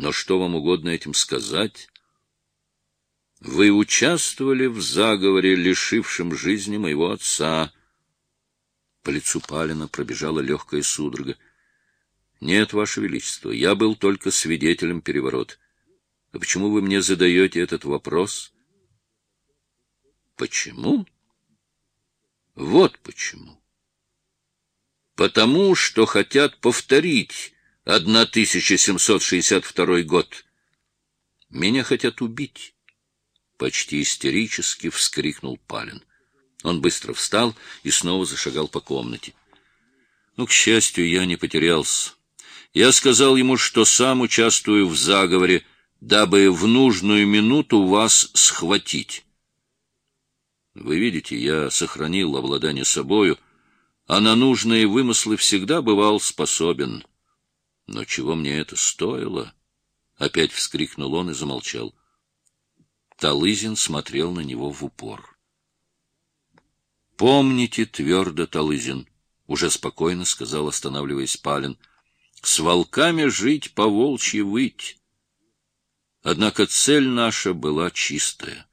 Но что вам угодно этим сказать? Вы участвовали в заговоре, лишившем жизни моего отца. По лицу Палина пробежала легкая судорога. Нет, Ваше Величество, я был только свидетелем переворота. А почему вы мне задаете этот вопрос? Почему? Вот почему. Потому что хотят повторить 1762 год. Меня хотят убить. Почти истерически вскрикнул Палин. Он быстро встал и снова зашагал по комнате. Ну, к счастью, я не потерялся. Я сказал ему, что сам участвую в заговоре, дабы в нужную минуту вас схватить. Вы видите, я сохранил обладание собою, а на нужные вымыслы всегда бывал способен. Но чего мне это стоило? Опять вскрикнул он и замолчал. Талызин смотрел на него в упор. Помните твердо, Талызин, уже спокойно сказал, останавливаясь Палин. С волками жить, по волчьи выть. Однако цель наша была чистая.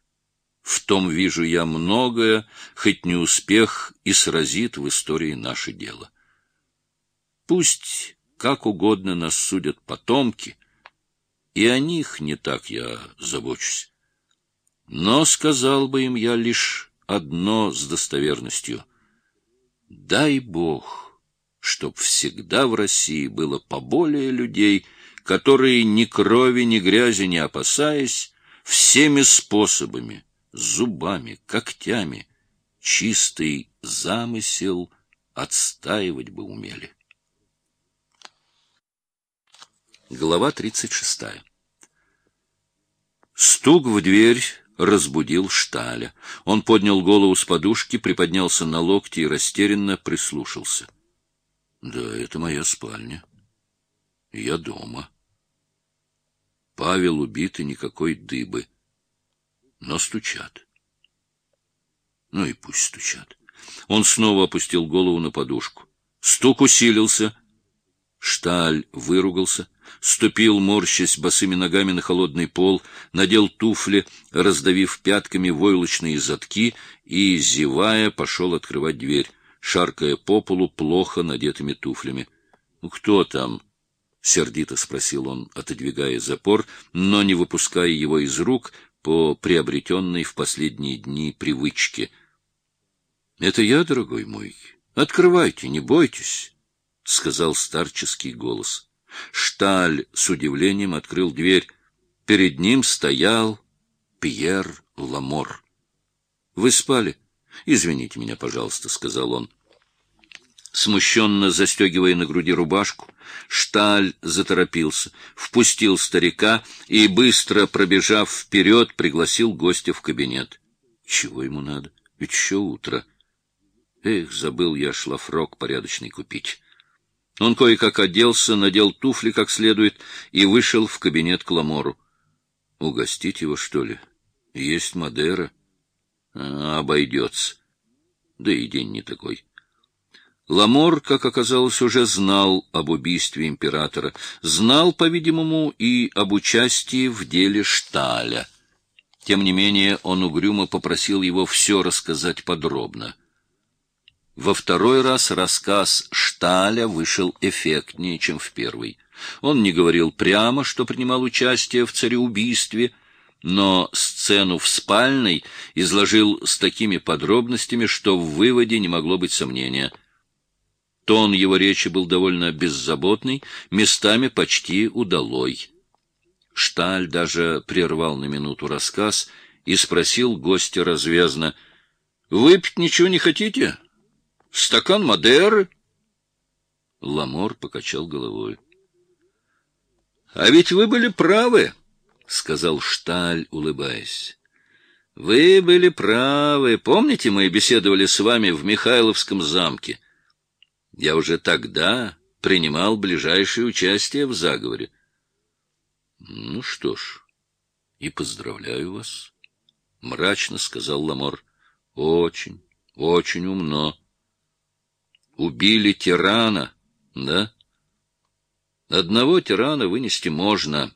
В том вижу я многое, хоть не успех и сразит в истории наше дело. Пусть как угодно нас судят потомки, и о них не так я забочусь. Но сказал бы им я лишь одно с достоверностью. Дай Бог, чтоб всегда в России было поболее людей, которые ни крови, ни грязи не опасаясь, всеми способами, зубами, когтями, чистый замысел отстаивать бы умели. Глава 36. Стук в дверь разбудил Шталя. Он поднял голову с подушки, приподнялся на локти и растерянно прислушался. — Да, это моя спальня. Я дома. Павел убит и никакой дыбы. Но стучат. Ну и пусть стучат. Он снова опустил голову на подушку. Стук усилился. Шталь выругался ступил, морщась босыми ногами на холодный пол, надел туфли, раздавив пятками войлочные задки и, зевая, пошел открывать дверь, шаркая по полу плохо надетыми туфлями. — Ну, кто там? — сердито спросил он, отодвигая запор, но не выпуская его из рук по приобретенной в последние дни привычке. — Это я, дорогой мой. Открывайте, не бойтесь, — сказал старческий голос. — Шталь с удивлением открыл дверь. Перед ним стоял Пьер Ламор. — Вы спали? Извините меня, пожалуйста, — сказал он. Смущенно застегивая на груди рубашку, Шталь заторопился, впустил старика и, быстро пробежав вперед, пригласил гостя в кабинет. Чего ему надо? Ведь еще утро. Эх, забыл я шлафрок порядочный купить. Он кое-как оделся, надел туфли как следует и вышел в кабинет к Ламору. Угостить его, что ли? Есть Мадера. А, обойдется. Да и день не такой. Ламор, как оказалось, уже знал об убийстве императора, знал, по-видимому, и об участии в деле Шталя. Тем не менее, он угрюмо попросил его все рассказать подробно — во второй раз рассказ Шталя вышел эффектнее, чем в первый. Он не говорил прямо, что принимал участие в цареубийстве, но сцену в спальной изложил с такими подробностями, что в выводе не могло быть сомнения. Тон его речи был довольно беззаботный, местами почти удалой. Шталь даже прервал на минуту рассказ и спросил гостя развязно, «Выпить ничего не хотите?» Стакан Мадеры? Ламор покачал головой. — А ведь вы были правы, — сказал Шталь, улыбаясь. — Вы были правы. Помните, мы беседовали с вами в Михайловском замке? Я уже тогда принимал ближайшее участие в заговоре. — Ну что ж, и поздравляю вас, — мрачно сказал Ламор. — Очень, очень умно. Убили тирана, да? Одного тирана вынести можно,